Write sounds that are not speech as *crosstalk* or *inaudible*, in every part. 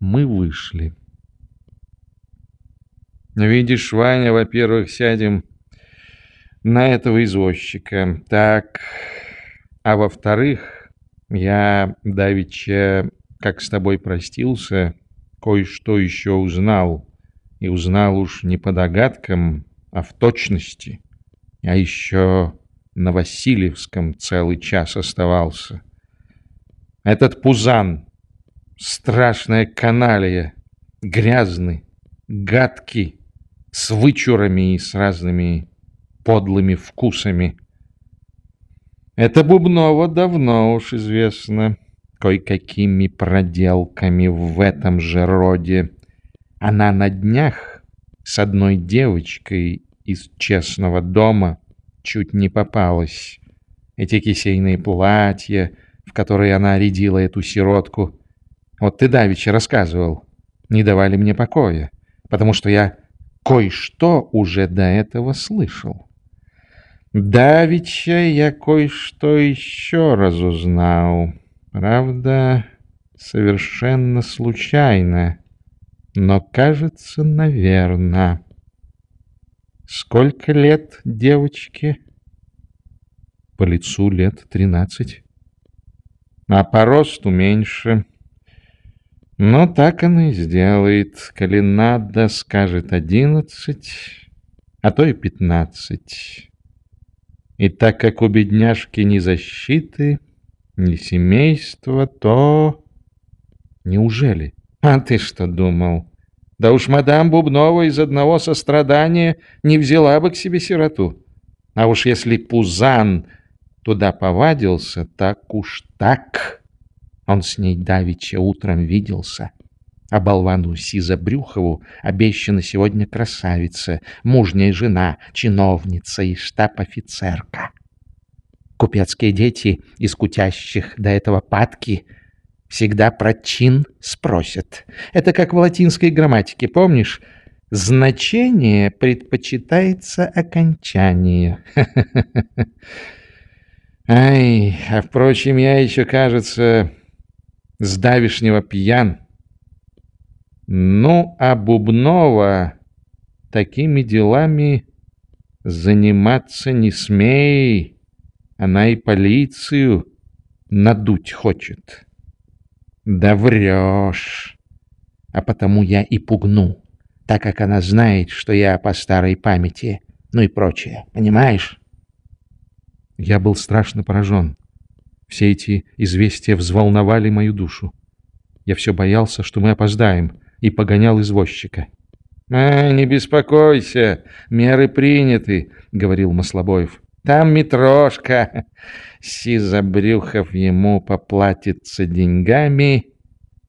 Мы вышли. Видишь, Ваня, во-первых, сядем на этого извозчика. Так, а во-вторых, я давеча, как с тобой простился, кое-что еще узнал. И узнал уж не по догадкам, а в точности. Я еще на Васильевском целый час оставался. Этот Пузан, страшная каналия, грязный, гадкий, с вычурами и с разными подлыми вкусами. Это Бубнова давно уж известно кое-какими проделками в этом же роде. Она на днях с одной девочкой из честного дома чуть не попалась. Эти кисейные платья, в которые она рядила эту сиротку. Вот ты давеча рассказывал, не давали мне покоя, потому что я кое-что уже до этого слышал. Давеча я кое-что еще разузнал. Правда, совершенно случайно, но, кажется, наверно. Сколько лет девочке? По лицу лет тринадцать. А по росту меньше. Но так она и сделает. Коли надо, скажет одиннадцать, а то и пятнадцать. И так как у бедняжки ни защиты, ни семейства, то... Неужели? А ты что думал? Да уж мадам Бубнова из одного сострадания не взяла бы к себе сироту. А уж если Пузан туда повадился, так уж так. Он с ней давеча утром виделся. А болвану Сизобрюхову обещана сегодня красавица, мужняя жена, чиновница и штаб-офицерка. Купецкие дети из кутящих до этого падки — Всегда про чин спросят. Это как в латинской грамматике, помнишь? Значение предпочитается окончанию. *laughs* Ай, а впрочем, я еще, кажется, с давишнего пьян. Ну, а Бубнова такими делами заниматься не смей. Она и полицию надуть хочет. Да врешь. А потому я и пугну, так как она знает, что я по старой памяти, ну и прочее. Понимаешь? Я был страшно поражен. Все эти известия взволновали мою душу. Я все боялся, что мы опоздаем, и погонял извозчика. «А, не беспокойся, меры приняты», — говорил Маслобоев. «Там метрошка, Сизобрюхов ему поплатится деньгами,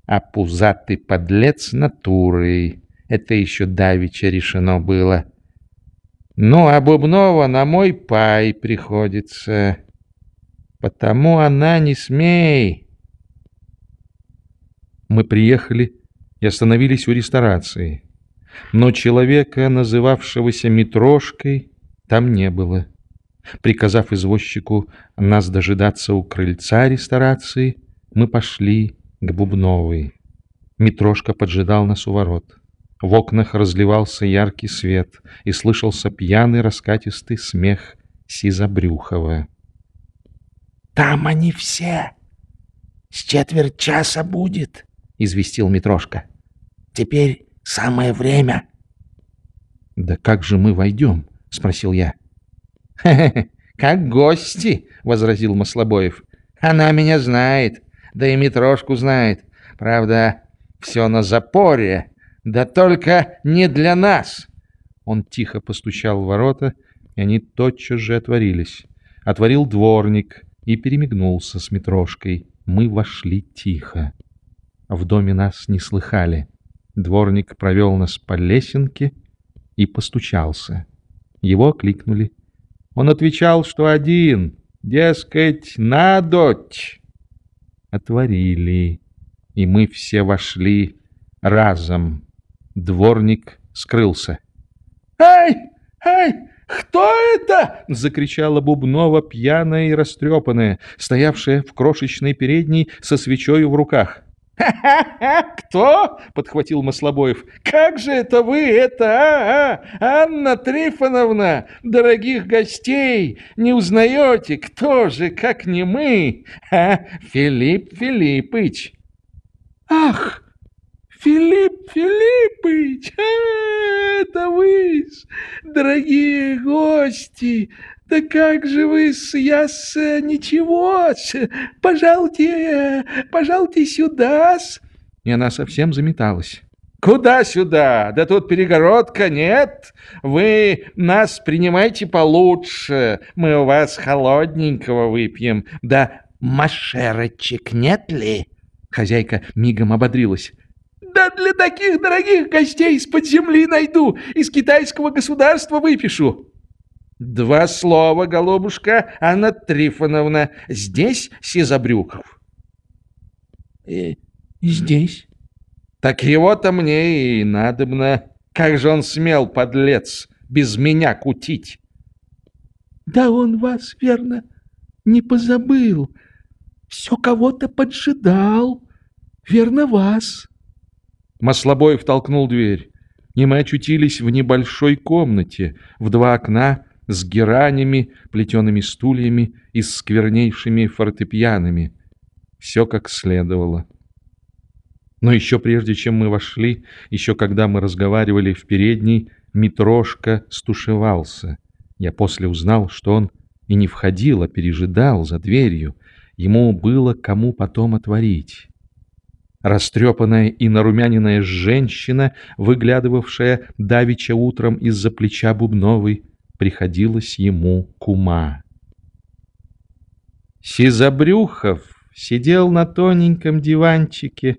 а пузатый подлец натурой. Это еще давеча решено было. Ну, а Бубнова на мой пай приходится. Потому она не смей. Мы приехали и остановились у ресторации. Но человека, называвшегося Митрошкой, там не было. Приказав извозчику нас дожидаться у крыльца ресторации, мы пошли к Бубновой. Митрошка поджидал нас у ворот. В окнах разливался яркий свет, и слышался пьяный раскатистый смех Сизобрюхова. «Там они все! С четверть часа будет!» — известил Митрошка. «Теперь самое время!» «Да как же мы войдем?» — спросил я. как гости!» — возразил Маслобоев. «Она меня знает, да и Митрошку знает. Правда, все на запоре, да только не для нас!» Он тихо постучал в ворота, и они тотчас же отворились. Отворил дворник и перемигнулся с Митрошкой. Мы вошли тихо. В доме нас не слыхали. Дворник провел нас по лесенке и постучался. Его кликнули. Он отвечал, что один, дескать, на дочь. Отворили, и мы все вошли разом. Дворник скрылся. «Ай! Ай! Кто это?» — закричала Бубнова, пьяная и растрепанная, стоявшая в крошечной передней со свечой в руках. «Ха-ха-ха! Кто?» — подхватил Маслобоев. «Как же это вы, это, а, а, Анна Трифоновна, дорогих гостей, не узнаете? Кто же, как не мы? А, Филипп Филиппыч!» «Ах, Филипп Филиппыч, а, это вы, дорогие гости!» Да как же вы с я с ничего с пожалуйте, пожалуйте сюда с И она совсем заметалась. Куда сюда? Да тут перегородка нет. Вы нас принимайте получше. Мы у вас холодненького выпьем. Да машерочек нет ли? Хозяйка мигом ободрилась. Да для таких дорогих гостей из-под земли найду, из китайского государства выпишу. Два слова, голубушка, Анна Трифоновна. Здесь Сизобрюков? Э, здесь. Так его-то мне и надобно. Как же он смел, подлец, без меня кутить? Да он вас, верно, не позабыл. Все кого-то поджидал. Верно, вас. Маслобоев толкнул дверь, и мы очутились в небольшой комнате, в два окна, с геранями, плетеными стульями и сквернейшими фортепианами. Все как следовало. Но еще прежде, чем мы вошли, еще когда мы разговаривали в передней, Митрошка стушевался. Я после узнал, что он и не входил, а пережидал за дверью. Ему было кому потом отворить. Растрепанная и нарумяненная женщина, выглядывавшая давеча утром из-за плеча Бубновой, приходилось ему кума. Сизобрюхов сидел на тоненьком диванчике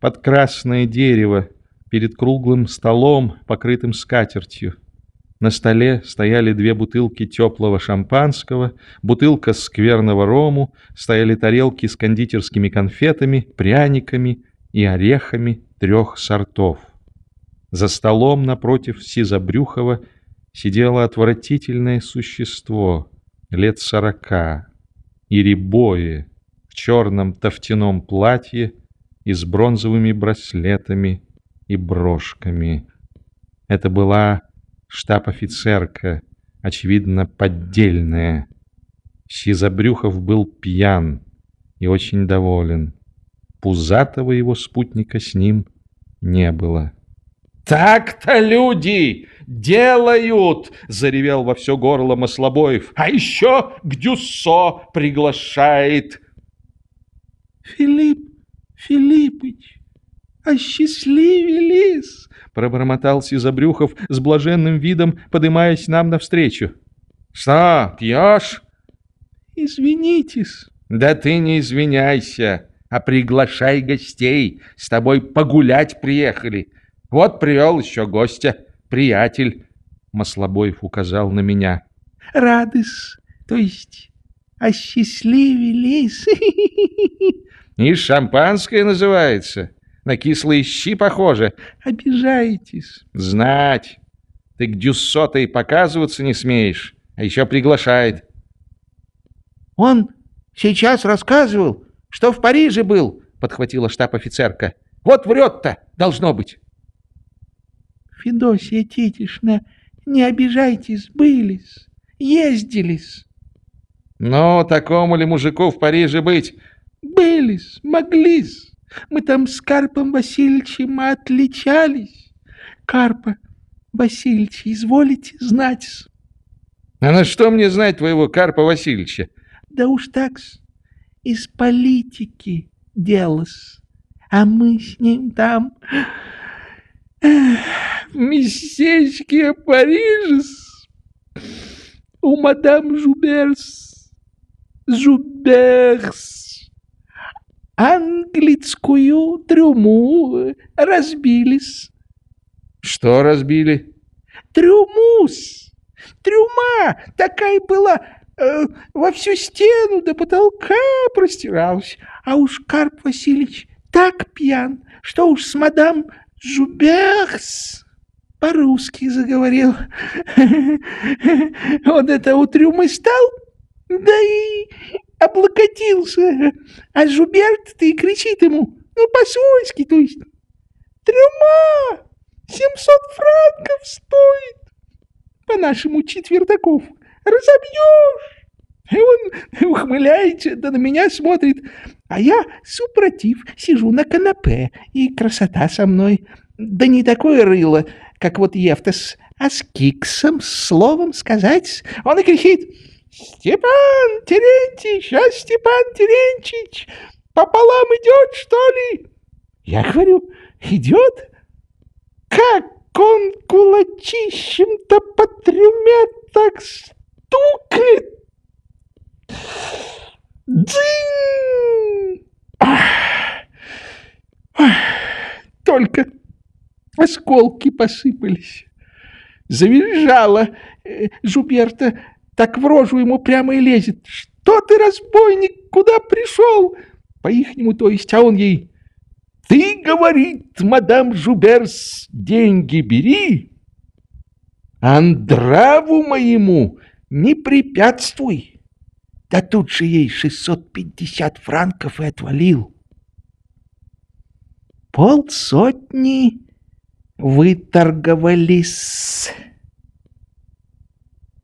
под красное дерево перед круглым столом, покрытым скатертью. На столе стояли две бутылки теплого шампанского, бутылка скверного рому, стояли тарелки с кондитерскими конфетами, пряниками и орехами трех сортов. За столом напротив Сизобрюхова сидело отвратительное существо лет сорока, ирибое, в черном тофтяном платье и с бронзовыми браслетами и брошками. Это была штаб-офицерка, очевидно, поддельная. Сизобрюхов был пьян и очень доволен. Пузатого его спутника с ним не было. «Так-то люди делают!» — заревел во все горло Маслобоев. «А еще к Дюссо приглашает!» «Филипп Филиппыч, осчастливились!» — пробормотал Сизобрюхов с блаженным видом, подымаясь нам навстречу. «Что, пьешь?» «Извинитесь». «Да ты не извиняйся, а приглашай гостей. С тобой погулять приехали. Вот привел еще гостя, приятель. Маслобоев указал на меня. Радыс, то есть осчастливились. И шампанское называется. На кислые щи похоже. Обижаетесь. Знать. Ты к дюссотой показываться не смеешь, а еще приглашает. Он сейчас рассказывал, что в Париже был, подхватила штаб-офицерка. Вот врет-то, должно быть. Федосия Титишна, не обижайтесь, былись, ездились. Ну, такому ли мужику в Париже быть? Былись, моглись. Мы там с Карпом Васильевичем отличались. Карпа Васильевич, изволите знать -с. А на что мне знать твоего Карпа Васильевича? Да уж так-с, из политики дело-с. А мы с ним там в местечке Парижес у мадам Жуберс, Жуберс, английскую трюму разбились. Что разбили? Трюмус. Трюма такая была э, во всю стену до потолка простиралась. А уж Карп Васильевич так пьян, что уж с мадам Жуберс по-русски заговорил. *laughs* Он это у трюмы стал, да и облокотился. А Жуберт ты кричит ему, Ну, по-свойски, то есть. Трюма! Семьсот франков стоит! По-нашему, четвертаков. Разобьешь! И он ухмыляется, да на меня смотрит. А я, супротив, сижу на канапе, и красота со мной. Да не такое рыло, как вот Евтас, а с киксом, словом сказать. Он и кричит, «Степан Терентьевич, а Степан Терентьевич, пополам идет, что ли?» Я говорю, «Идет? Как он кулачищем-то по трюме так стукает!» Дзынь! Ах! Ах! Только осколки посыпались. Завизжала э, Жуберта, так в рожу ему прямо и лезет. «Что ты, разбойник, куда пришел?» По-ихнему, то есть, а он ей. «Ты, — говорит мадам Жуберс, — деньги бери, а нраву моему не препятствуй». Да тут же ей 650 франков и отвалил. Полсотни выторговались.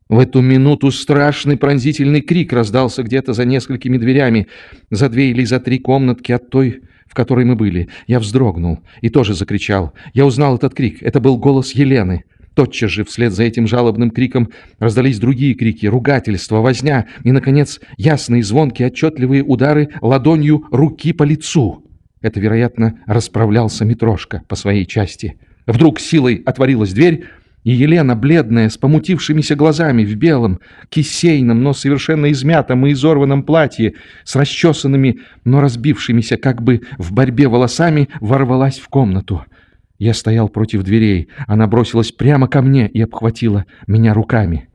В эту минуту страшный пронзительный крик раздался где-то за несколькими дверями, за две или за три комнатки от той, в которой мы были. Я вздрогнул и тоже закричал. Я узнал этот крик. Это был голос Елены. Тотчас же вслед за этим жалобным криком раздались другие крики, ругательства, возня и, наконец, ясные, звонкие, отчетливые удары ладонью руки по лицу. Это, вероятно, расправлялся Митрошка по своей части. Вдруг силой отворилась дверь, и Елена, бледная, с помутившимися глазами, в белом, кисейном, но совершенно измятом и изорванном платье, с расчесанными, но разбившимися как бы в борьбе волосами, ворвалась в комнату. Я стоял против дверей. Она бросилась прямо ко мне и обхватила меня руками.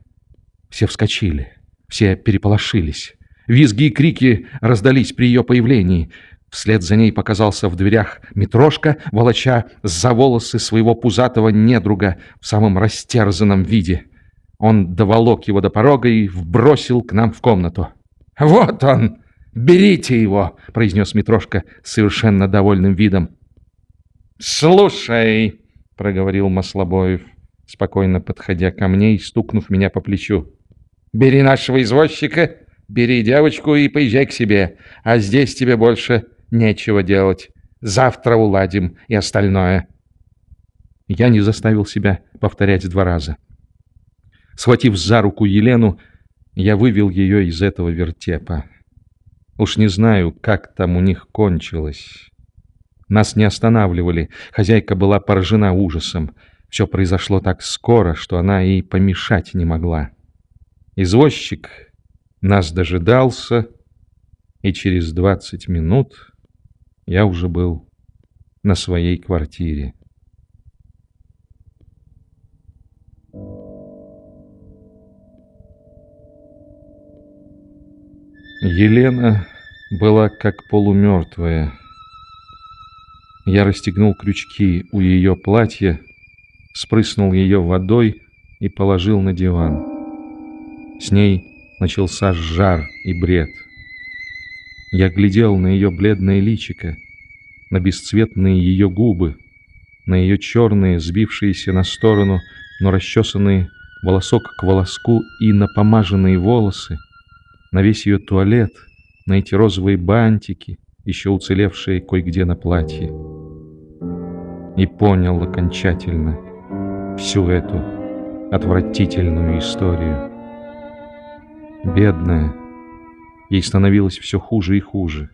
Все вскочили. Все переполошились. Визги и крики раздались при ее появлении. Вслед за ней показался в дверях Митрошка, волоча за волосы своего пузатого недруга в самом растерзанном виде. Он доволок его до порога и вбросил к нам в комнату. «Вот он! Берите его!» — произнес Митрошка совершенно довольным видом. «Слушай», — проговорил Маслобоев, спокойно подходя ко мне и стукнув меня по плечу. «Бери нашего извозчика, бери девочку и поезжай к себе, а здесь тебе больше нечего делать. Завтра уладим и остальное». Я не заставил себя повторять два раза. Схватив за руку Елену, я вывел ее из этого вертепа. Уж не знаю, как там у них кончилось. Нас не останавливали. Хозяйка была поражена ужасом. Все произошло так скоро, что она и помешать не могла. Извозчик нас дожидался, и через двадцать минут я уже был на своей квартире. Елена была как полумертвая. Я расстегнул крючки у ее платья, спрыснул ее водой и положил на диван. С ней начался жар и бред. Я глядел на ее бледное личико, на бесцветные ее губы, на ее черные, сбившиеся на сторону, но расчесанные волосок к волоску и напомаженные волосы, на весь ее туалет, на эти розовые бантики, еще уцелевшие кое-где на платье и понял окончательно всю эту отвратительную историю. Бедная, ей становилось все хуже и хуже.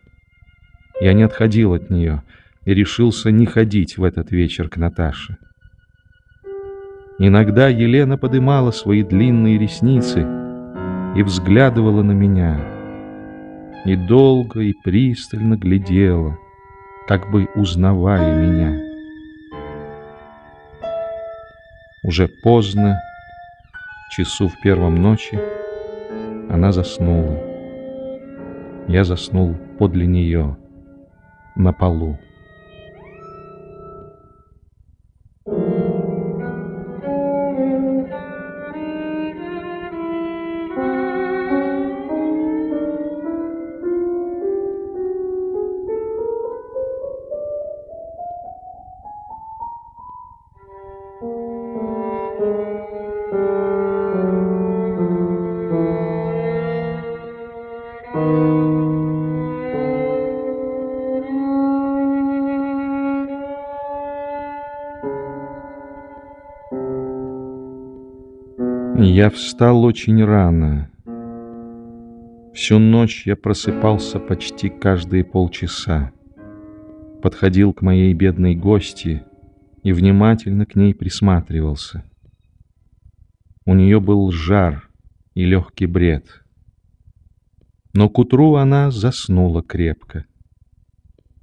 Я не отходил от нее и решился не ходить в этот вечер к Наташе. Иногда Елена подымала свои длинные ресницы и взглядывала на меня, и долго и пристально глядела, как бы узнавая меня. Уже поздно, часу в первом ночи, она заснула. Я заснул подле нее, на полу. Я встал очень рано. Всю ночь я просыпался почти каждые полчаса. Подходил к моей бедной гости и внимательно к ней присматривался. У нее был жар и легкий бред. Но к утру она заснула крепко.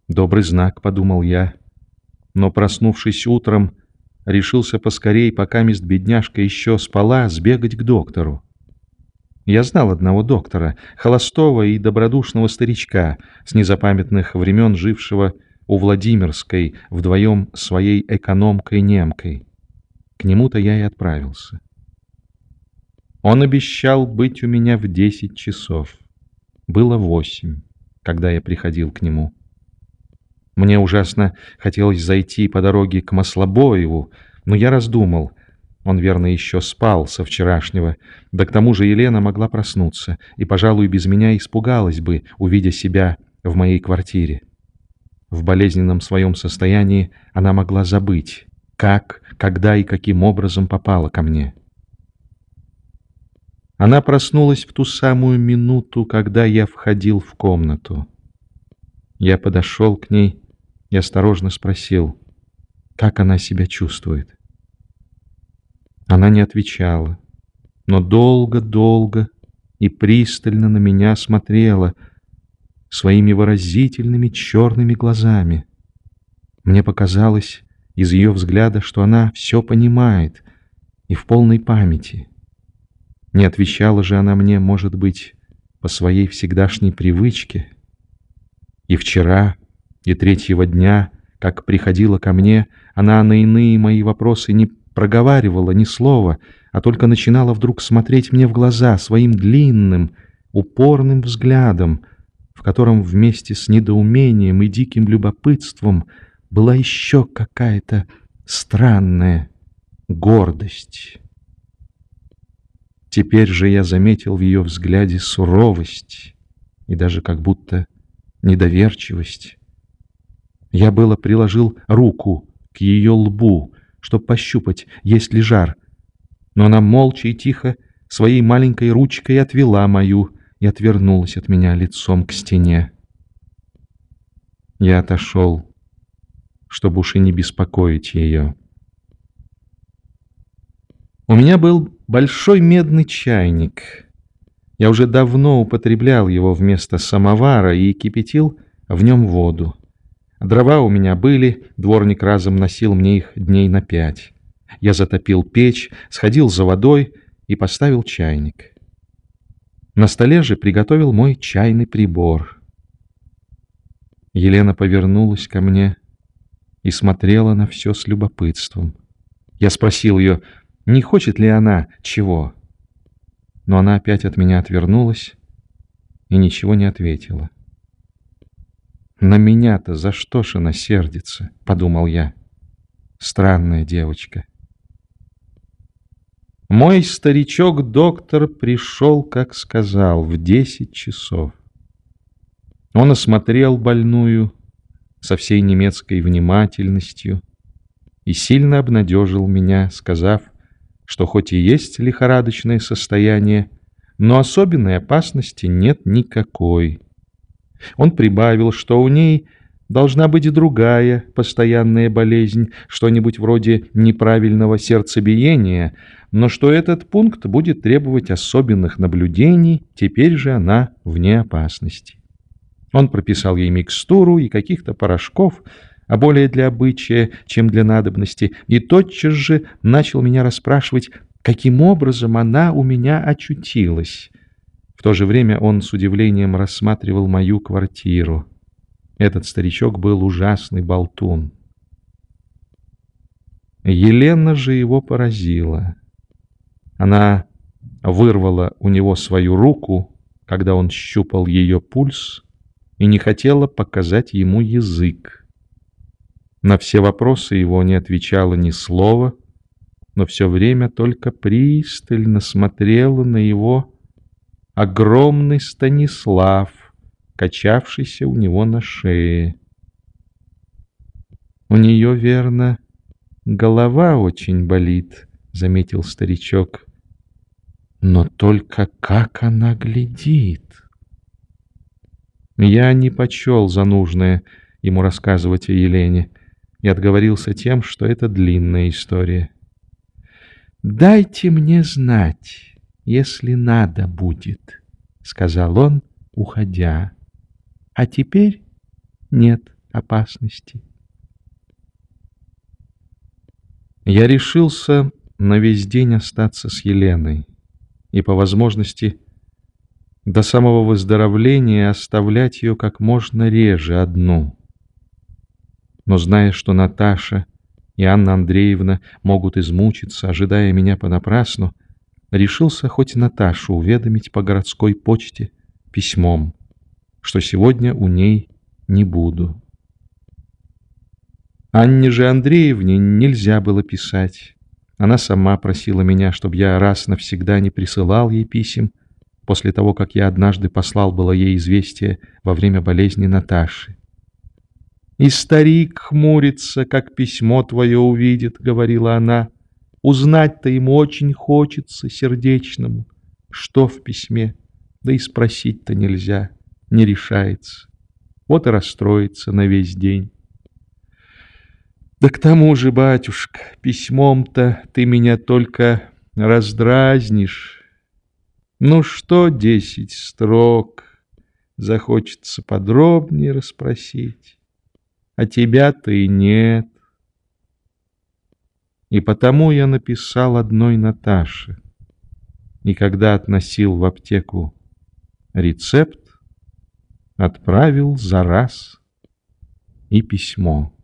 Добрый знак, подумал я, но, проснувшись утром, решился поскорей, пока мест бедняжка еще спала, сбегать к доктору. Я знал одного доктора, холостого и добродушного старичка, с незапамятных времен жившего у Владимирской вдвоем своей экономкой-немкой. К нему-то я и отправился. Он обещал быть у меня в десять часов. Было восемь, когда я приходил к нему. Мне ужасно хотелось зайти по дороге к Маслобоеву, но я раздумал. Он, верно, еще спал со вчерашнего. Да к тому же Елена могла проснуться и, пожалуй, без меня испугалась бы, увидя себя в моей квартире. В болезненном своем состоянии она могла забыть, как, когда и каким образом попала ко мне. Она проснулась в ту самую минуту, когда я входил в комнату. Я подошел к ней и осторожно спросил, как она себя чувствует. Она не отвечала, но долго-долго и пристально на меня смотрела своими выразительными черными глазами. Мне показалось из ее взгляда, что она все понимает и в полной памяти. Не отвечала же она мне, может быть, по своей всегдашней привычке. И вчера, и третьего дня, как приходила ко мне, она на иные мои вопросы не проговаривала ни слова, а только начинала вдруг смотреть мне в глаза своим длинным, упорным взглядом, в котором вместе с недоумением и диким любопытством была еще какая-то странная гордость. Теперь же я заметил в ее взгляде суровость и даже как будто недоверчивость. Я было приложил руку к ее лбу, чтобы пощупать, есть ли жар, но она молча и тихо своей маленькой ручкой отвела мою и отвернулась от меня лицом к стене. Я отошел, чтобы уж и не беспокоить ее. У меня был большой медный чайник. Я уже давно употреблял его вместо самовара и кипятил в нем воду. Дрова у меня были, дворник разом носил мне их дней на пять. Я затопил печь, сходил за водой и поставил чайник. На столе же приготовил мой чайный прибор. Елена повернулась ко мне и смотрела на все с любопытством. Я спросил ее, не хочет ли она чего. Но она опять от меня отвернулась и ничего не ответила. «На меня-то за что ж она сердится?» — подумал я. Странная девочка. Мой старичок-доктор пришел, как сказал, в десять часов. Он осмотрел больную со всей немецкой внимательностью и сильно обнадежил меня, сказав, что хоть и есть лихорадочное состояние, но особенной опасности нет никакой. Он прибавил, что у ней должна быть другая постоянная болезнь, что-нибудь вроде неправильного сердцебиения, но что этот пункт будет требовать особенных наблюдений, теперь же она вне опасности. Он прописал ей микстуру и каких-то порошков, а более для обычая, чем для надобности, и тотчас же начал меня расспрашивать, каким образом она у меня очутилась. В то же время он с удивлением рассматривал мою квартиру. Этот старичок был ужасный болтун. Елена же его поразила. Она вырвала у него свою руку, когда он щупал ее пульс, и не хотела показать ему язык. На все вопросы его не отвечала ни слова, но все время только пристально смотрела на его огромный Станислав, качавшийся у него на шее. «У нее, верно, голова очень болит», — заметил старичок. Но только как она глядит! Я не почел за нужное ему рассказывать о Елене и отговорился тем, что это длинная история. «Дайте мне знать, если надо будет», — сказал он, уходя. «А теперь нет опасности». Я решился на весь день остаться с Еленой и, по возможности, до самого выздоровления оставлять ее как можно реже одну. Но зная, что Наташа и Анна Андреевна могут измучиться, ожидая меня понапрасну, решился хоть Наташу уведомить по городской почте письмом, что сегодня у ней не буду. Анне же Андреевне нельзя было писать. Она сама просила меня, чтобы я раз навсегда не присылал ей писем, после того, как я однажды послал было ей известие во время болезни Наташи. «И старик хмурится, как письмо твое увидит», — говорила она. «Узнать-то ему очень хочется, сердечному, что в письме, да и спросить-то нельзя, не решается. Вот и расстроится на весь день». Да к тому же, батюшка, письмом-то ты меня только раздразнишь. Ну что десять строк, захочется подробнее расспросить, а тебя-то и нет. И потому я написал одной Наташе, и когда относил в аптеку рецепт, отправил за раз и письмо.